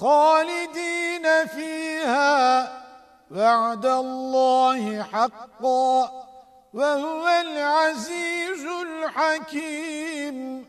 خالدين فيها وعد الله حقا وهو العزيز الحكيم.